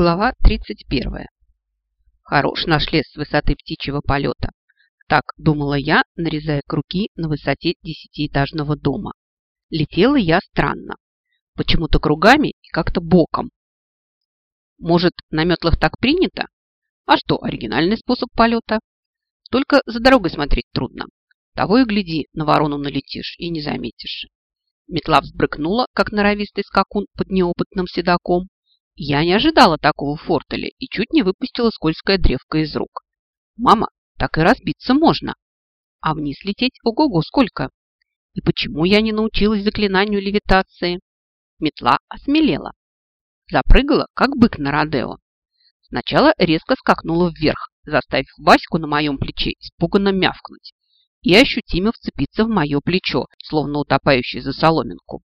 Глава 31. Хорош наш лес с высоты птичьего полета. Так думала я, нарезая круги на высоте десятиэтажного дома. Летела я странно. Почему-то кругами и как-то боком. Может, на метлах так принято? А что, оригинальный способ полета? Только за дорогой смотреть трудно. Того и гляди, на ворону налетишь и не заметишь. Метла взбрыкнула, как норовистый скакун под неопытным седаком, я не ожидала такого в фортеле и чуть не выпустила скользкое древко из рук. Мама, так и разбиться можно. А вниз лететь ого-го сколько. И почему я не научилась заклинанию левитации? Метла осмелела. Запрыгала, как бык на Родео. Сначала резко скакнула вверх, заставив Ваську на моем плече испуганно мявкнуть и ощутимо вцепиться в мое плечо, словно утопающий за соломинку.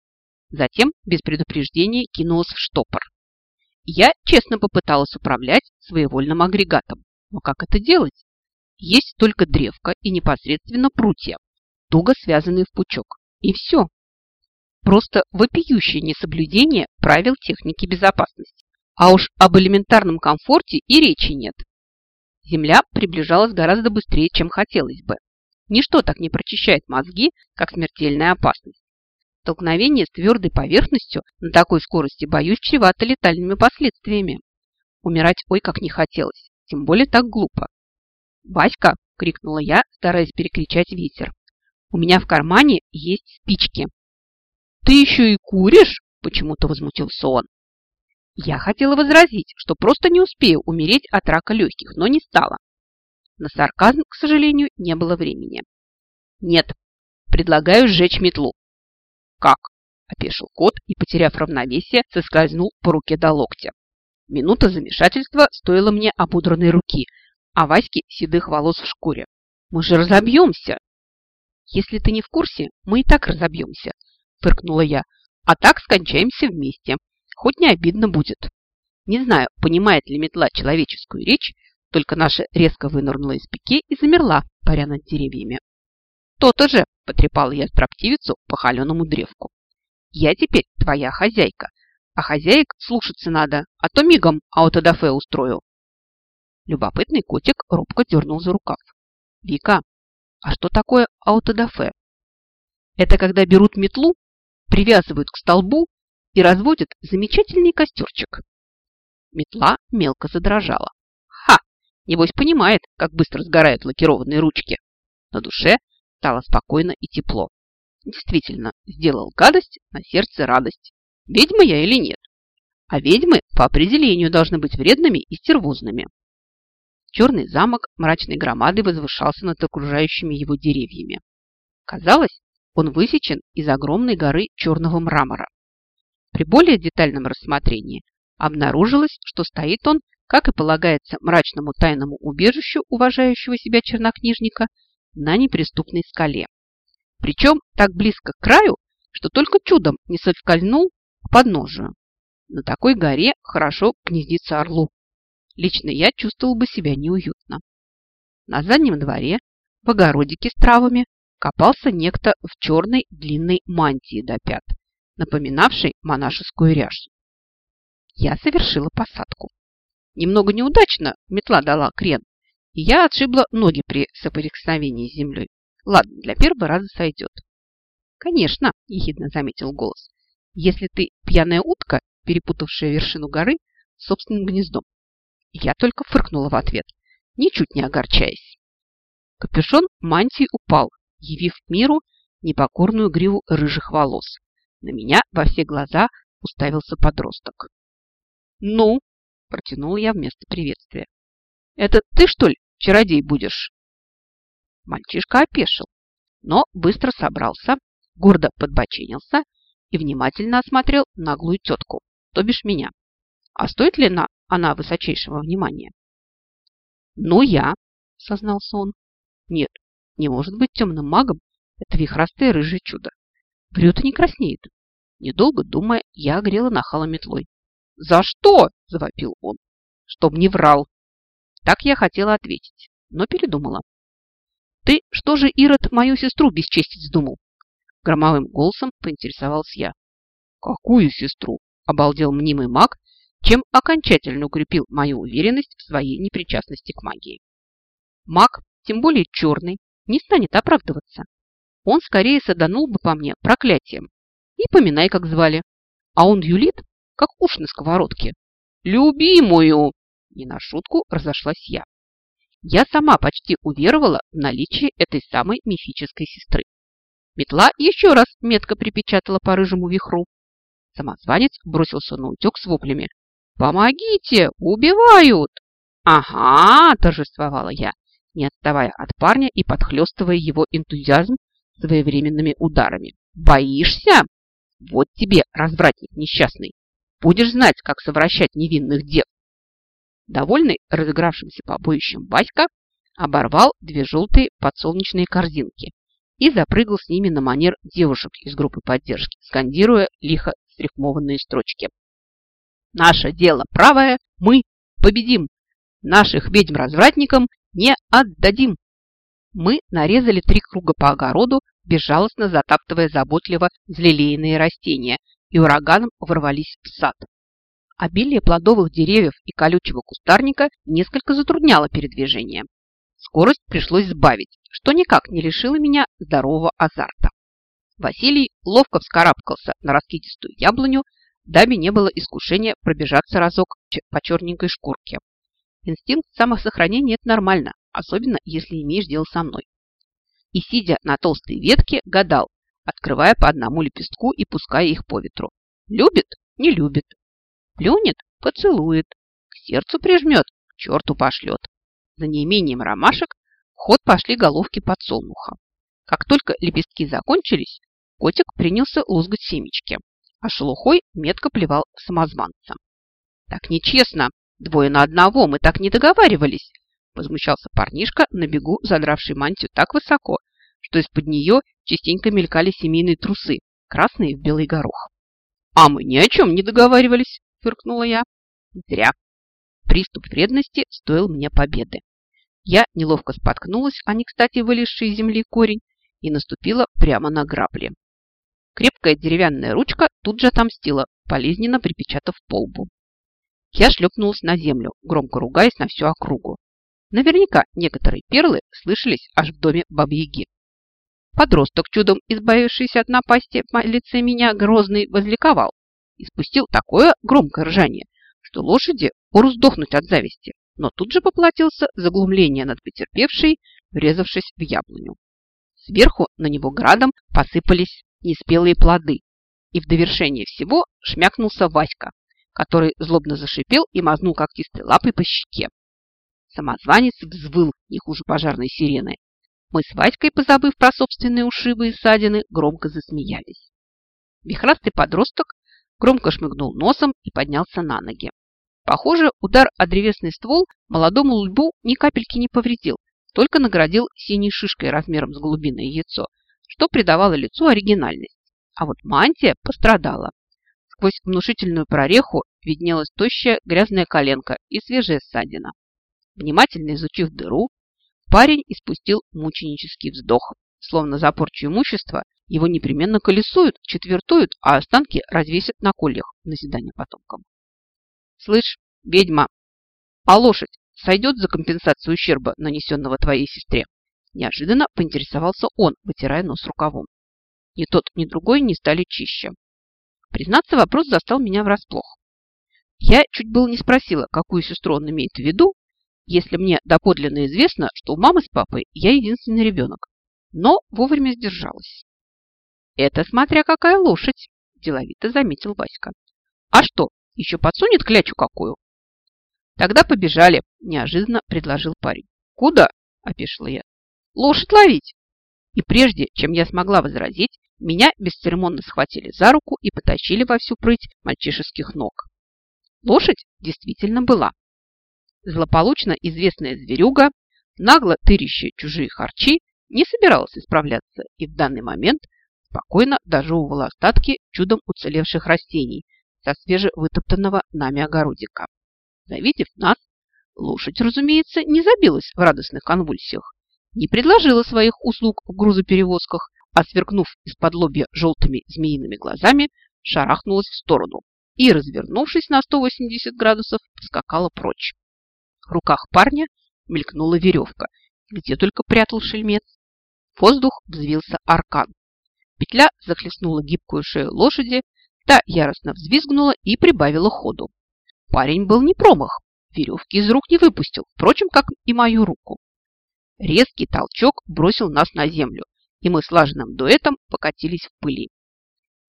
Затем, без предупреждения, кинулась в штопор. Я честно попыталась управлять своевольным агрегатом. Но как это делать? Есть только древко и непосредственно прутья, туго связанные в пучок. И все. Просто вопиющее несоблюдение правил техники безопасности. А уж об элементарном комфорте и речи нет. Земля приближалась гораздо быстрее, чем хотелось бы. Ничто так не прочищает мозги, как смертельная опасность. Столкновение с твердой поверхностью на такой скорости, боюсь, чревато летальными последствиями. Умирать ой как не хотелось, тем более так глупо. «Васька!» – крикнула я, стараясь перекричать ветер. «У меня в кармане есть спички». «Ты еще и куришь?» – почему-то возмутился он. Я хотела возразить, что просто не успею умереть от рака легких, но не стала. На сарказм, к сожалению, не было времени. «Нет, предлагаю сжечь метлу», «Как?» – опешил кот и, потеряв равновесие, соскользнул по руке до локтя. Минута замешательства стоила мне ободранной руки, а Ваське седых волос в шкуре. «Мы же разобьемся!» «Если ты не в курсе, мы и так разобьемся», – фыркнула я. «А так скончаемся вместе. Хоть не обидно будет». Не знаю, понимает ли метла человеческую речь, только наша резко вынырнула из пике и замерла, паря над деревьями. «То-то же!» – потрепала я строптивицу по холеному древку. «Я теперь твоя хозяйка, а хозяек слушаться надо, а то мигом аутодафе устрою». Любопытный котик робко дернул за рукав. «Вика, а что такое аутодафе?» «Это когда берут метлу, привязывают к столбу и разводят замечательный костерчик». Метла мелко задрожала. «Ха! Небось понимает, как быстро сгорают лакированные ручки». На душе стало спокойно и тепло. Действительно, сделал гадость, на сердце радость. Ведьма я или нет? А ведьмы по определению должны быть вредными и стервозными. Черный замок мрачной громадой возвышался над окружающими его деревьями. Казалось, он высечен из огромной горы черного мрамора. При более детальном рассмотрении обнаружилось, что стоит он, как и полагается мрачному тайному убежищу уважающего себя чернокнижника, на неприступной скале. Причем так близко к краю, что только чудом не соскользнул к подножию. На такой горе хорошо гнездиться орлу. Лично я чувствовал бы себя неуютно. На заднем дворе, в огородике с травами, копался некто в черной длинной мантии до пят, напоминавшей монашескую ряжу. Я совершила посадку. Немного неудачно метла дала крен, я отшибла ноги при соприкосновении с землей. Ладно, для первого раза сойдет. Конечно, ехидно заметил голос, если ты пьяная утка, перепутавшая вершину горы с собственным гнездом. Я только фыркнула в ответ, ничуть не огорчаясь. Капюшон мантии упал, явив миру непокорную гриву рыжих волос. На меня во все глаза уставился подросток. «Ну?» – протянул я вместо приветствия. «Это ты, что ли, чародей будешь?» Мальчишка опешил, но быстро собрался, гордо подбоченился и внимательно осмотрел наглую тетку, то бишь меня. А стоит ли на она высочайшего внимания? «Ну, я», — сознался он. «Нет, не может быть темным магом это вихрастое рыжее чудо. И не краснеет». Недолго думая, я огрела нахала метлой. «За что?» – завопил он. «Чтоб не врал!» Так я хотела ответить, но передумала. «Ты что же, Ирод, мою сестру бесчестить вздумал?» Громовым голосом поинтересовался я. «Какую сестру?» – обалдел мнимый маг, чем окончательно укрепил мою уверенность в своей непричастности к магии. Маг, тем более черный, не станет оправдываться. Он скорее саданул бы по мне проклятием. И поминай, как звали. А он юлит, как уж на сковородке. «Любимую!» Не на шутку разошлась я. Я сама почти уверовала в наличие этой самой мифической сестры. Метла еще раз метко припечатала по рыжему вихру. Самозванец бросился на утек с воплями. «Помогите! Убивают!» «Ага!» – торжествовала я, не отставая от парня и подхлестывая его энтузиазм своевременными ударами. «Боишься? Вот тебе, развратник несчастный! Будешь знать, как совращать невинных дев!» Довольный разыгравшимся побоищем Васька оборвал две желтые подсолнечные корзинки и запрыгал с ними на манер девушек из группы поддержки, скандируя лихо срифмованные строчки. «Наше дело правое, мы победим! Наших ведьм-развратникам не отдадим!» Мы нарезали три круга по огороду, безжалостно затаптывая заботливо взлелеянные растения, и ураганом ворвались в сад. Обилие плодовых деревьев и колючего кустарника несколько затрудняло передвижение. Скорость пришлось сбавить, что никак не лишило меня здорового азарта. Василий ловко вскарабкался на раскидистую яблоню, дабы не было искушения пробежаться разок по черненькой шкурке. Инстинкт самосохранения – это нормально, особенно если имеешь дело со мной. И, сидя на толстой ветке, гадал, открывая по одному лепестку и пуская их по ветру. Любит? Не любит. Плюнет? Поцелует. К сердцу прижмет? К черту пошлет. За неимением ромашек в ход пошли головки подсолнуха. Как только лепестки закончились, котик принялся лузгать семечки, а шелухой метко плевал самозванца. «Так нечестно! Двое на одного, мы так не договаривались!» Возмущался парнишка, на бегу задравший мантию так высоко, что из-под нее частенько мелькали семейные трусы, красные в белый горох. «А мы ни о чем не договаривались!» Фыркнула я. Зря. Приступ вредности стоил мне победы. Я неловко споткнулась, а не кстати вылезший из земли корень, и наступила прямо на грабли. Крепкая деревянная ручка тут же отомстила, болезненно припечатав полбу. Я шлепнулась на землю, громко ругаясь на всю округу. Наверняка некоторые перлы слышались аж в доме Бабьяги. Подросток, чудом избавившийся от напасти в лице меня, грозный, возликовал и спустил такое громкое ржание, что лошади пору от зависти, но тут же поплатился за глумление над потерпевшей, врезавшись в яблоню. Сверху на него градом посыпались неспелые плоды, и в довершение всего шмякнулся Васька, который злобно зашипел и мазнул когтистой лапой по щеке. Самозванец взвыл не хуже пожарной сирены. Мы с Васькой, позабыв про собственные ушибы и ссадины, громко засмеялись. Вихрастый подросток громко шмыгнул носом и поднялся на ноги. Похоже, удар о древесный ствол молодому лбу ни капельки не повредил, только наградил синей шишкой размером с голубиное яйцо, что придавало лицу оригинальность. А вот мантия пострадала. Сквозь внушительную прореху виднелась тощая грязная коленка и свежая ссадина. Внимательно изучив дыру, парень испустил мученический вздох, словно за порчу имущества его непременно колесуют, четвертуют, а останки развесят на кольях в назидание потомкам. Слышь, ведьма, а лошадь сойдет за компенсацию ущерба, нанесенного твоей сестре? Неожиданно поинтересовался он, вытирая нос рукавом. Ни тот, ни другой не стали чище. Признаться, вопрос застал меня врасплох. Я чуть было не спросила, какую сестру он имеет в виду, если мне доподлинно известно, что у мамы с папой я единственный ребенок, но вовремя сдержалась. «Это смотря какая лошадь», – деловито заметил Васька. «А что, еще подсунет клячу какую?» «Тогда побежали», – неожиданно предложил парень. «Куда?» – опешила я. «Лошадь ловить!» И прежде, чем я смогла возразить, меня бесцеремонно схватили за руку и потащили во всю прыть мальчишеских ног. Лошадь действительно была. Злополучно известная зверюга, нагло тырящая чужие харчи, не собиралась исправляться и в данный момент спокойно дожевывала остатки чудом уцелевших растений со свежевытоптанного нами огородика. Завидев нас, лошадь, разумеется, не забилась в радостных конвульсиях, не предложила своих услуг в грузоперевозках, а сверкнув из-под лобья желтыми змеиными глазами, шарахнулась в сторону, и, развернувшись на 180 градусов, поскакала прочь. В руках парня мелькнула веревка. Где только прятал шельмец. В воздух взвился аркан. Петля захлестнула гибкую шею лошади, та яростно взвизгнула и прибавила ходу. Парень был не промах, веревки из рук не выпустил, впрочем, как и мою руку. Резкий толчок бросил нас на землю, и мы слаженным дуэтом покатились в пыли.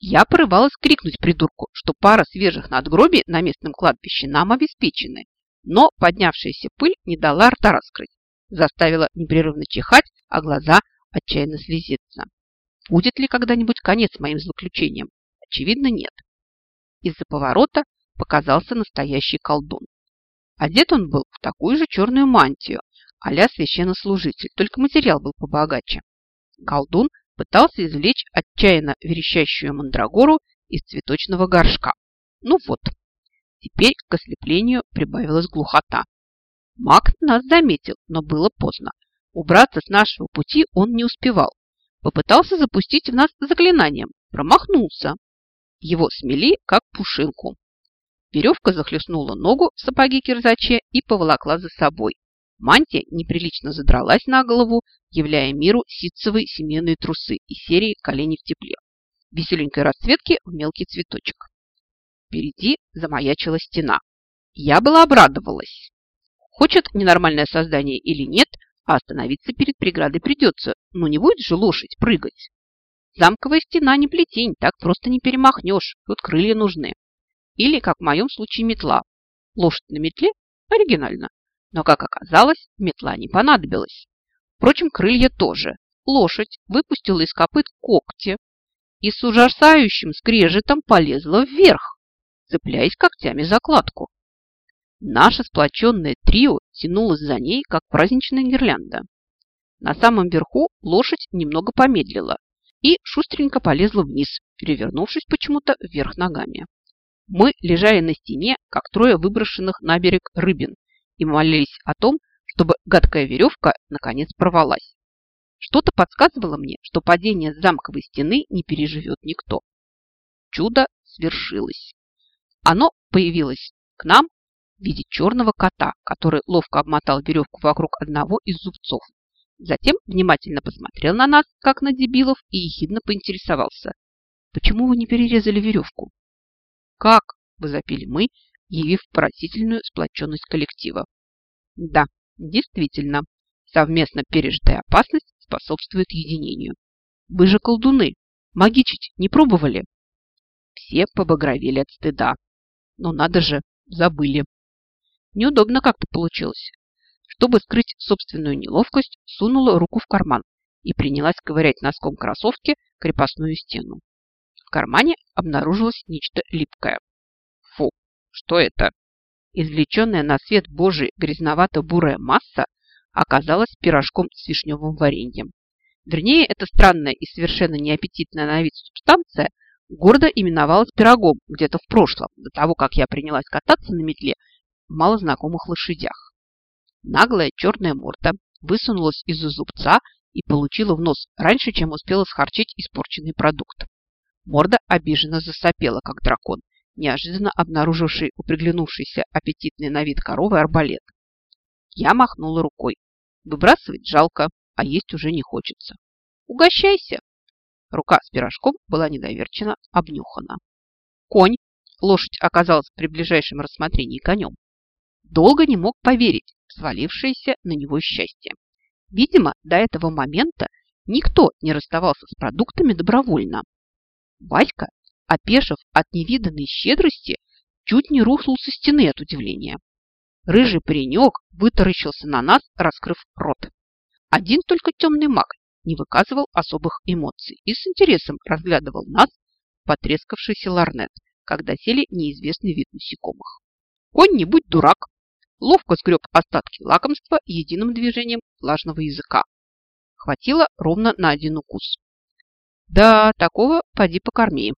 Я порывалась крикнуть придурку, что пара свежих надгробий на местном кладбище нам обеспечены, но поднявшаяся пыль не дала рта раскрыть, заставила непрерывно чихать, а глаза отчаянно слезиться. Будет ли когда-нибудь конец моим злоключениям? Очевидно, нет. Из-за поворота показался настоящий колдун. Одет он был в такую же черную мантию, а-ля священнослужитель, только материал был побогаче. Колдун пытался извлечь отчаянно верещащую мандрагору из цветочного горшка. Ну вот, теперь к ослеплению прибавилась глухота. Маг нас заметил, но было поздно. Убраться с нашего пути он не успевал. Попытался запустить в нас заклинанием, промахнулся. Его смели, как пушинку. Веревка захлестнула ногу в сапоге кирзаче и поволокла за собой. Мантия неприлично задралась на голову, являя миру ситцевые семейные трусы и серии колени в тепле. Веселенькой расцветки в мелкий цветочек. Впереди замаячила стена. Я была обрадовалась. Хочет ненормальное создание или нет, а остановиться перед преградой придется. Но не будет же лошадь прыгать. Замковая стена не плетень, так просто не перемахнешь. Тут крылья нужны. Или, как в моем случае, метла. Лошадь на метле – оригинально. Но, как оказалось, метла не понадобилась. Впрочем, крылья тоже. Лошадь выпустила из копыт когти и с ужасающим скрежетом полезла вверх, цепляясь когтями за кладку. Наше сплоченное трио тянулось за ней, как праздничная гирлянда. На самом верху лошадь немного помедлила и шустренько полезла вниз, перевернувшись почему-то вверх ногами. Мы лежали на стене, как трое выброшенных на берег рыбин, и молились о том, чтобы гадкая веревка наконец порвалась. Что-то подсказывало мне, что падение с замковой стены не переживет никто. Чудо свершилось. Оно появилось к нам в виде черного кота, который ловко обмотал веревку вокруг одного из зубцов. Затем внимательно посмотрел на нас, как на дебилов, и ехидно поинтересовался. «Почему вы не перерезали веревку?» «Как?» – возопили мы, явив поразительную сплоченность коллектива. Да, действительно, совместно пережитая опасность способствует единению. Вы же колдуны, магичить не пробовали? Все побагровели от стыда. Но надо же, забыли. Неудобно как-то получилось. Чтобы скрыть собственную неловкость, сунула руку в карман и принялась ковырять носком кроссовки крепостную стену. В кармане обнаружилось нечто липкое. Фу, что это? Извлеченная на свет Божий грязновато-бурая масса оказалась пирожком с вишневым вареньем. Вернее, эта странная и совершенно неаппетитная на вид субстанция гордо именовалась пирогом где-то в прошлом, до того, как я принялась кататься на метле малознакомых лошадях. Наглая черная морда высунулась из-за зубца и получила в нос раньше, чем успела схарчить испорченный продукт. Морда обиженно засопела, как дракон, неожиданно обнаруживший у приглянувшейся аппетитный на вид коровы арбалет. Я махнула рукой. Выбрасывать жалко, а есть уже не хочется. Угощайся. Рука с пирожком была недоверченно обнюхана. Конь, лошадь оказалась при ближайшем рассмотрении конем, долго не мог поверить в свалившееся на него счастье. Видимо, до этого момента никто не расставался с продуктами добровольно. Васька опешив от невиданной щедрости, чуть не рухнул со стены от удивления. Рыжий паренек вытаращился на нас, раскрыв рот. Один только темный маг не выказывал особых эмоций и с интересом разглядывал нас, потрескавшийся ларнет, когда сели неизвестный вид насекомых. Конь не будь дурак, ловко сгреб остатки лакомства единым движением влажного языка. Хватило ровно на один укус. Да, такого поди покорми.